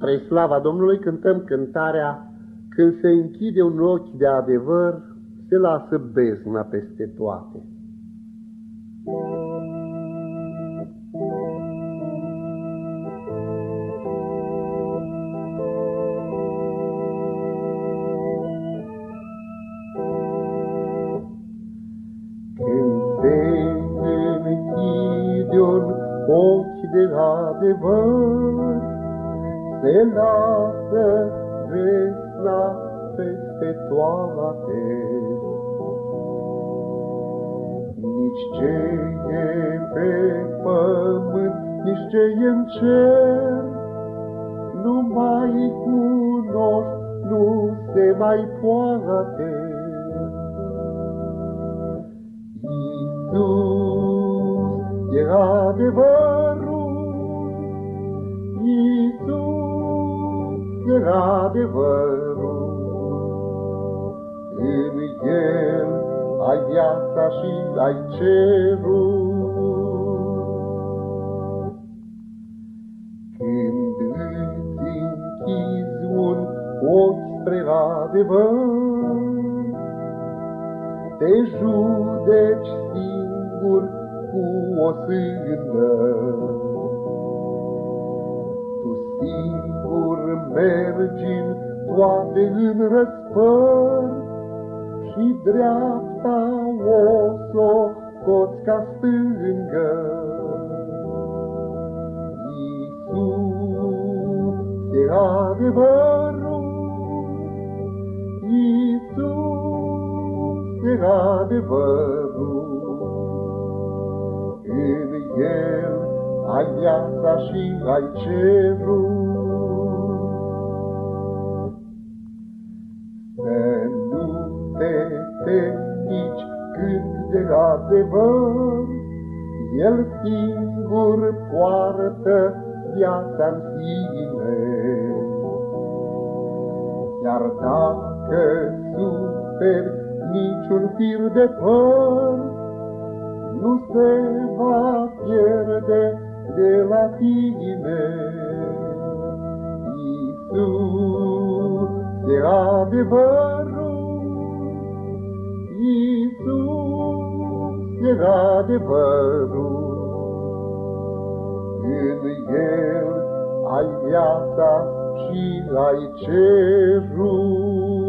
Spre slava Domnului cântăm cântarea Când se închide un ochi de adevăr, se lasă bezna peste toate. Când se închide un ochi de adevăr, se lasă vesna peste toate. Nici ce e pe pământ, nici ce e în cer, nu mai cunoști, nu se mai poate. Iisus e adevărul, era adevărul. În el ai viața și ai cerul. Când îți închizi un ochi spre adevăr, te judeci singur cu o sândă. Mergi toate în răspăr și dreapta o s-o coți ca stângă. Iisus e adevărul, Iisus e adevărul, în El ai viața și ai cerul. Nici cât de adevăr, El singur poartă viața în sine. Iar dacă suferi niciun fir de păr, nu se va pierde de la tine. Iisus e adevărul, Iisus era adevărul. În El ai viața și ai cerul.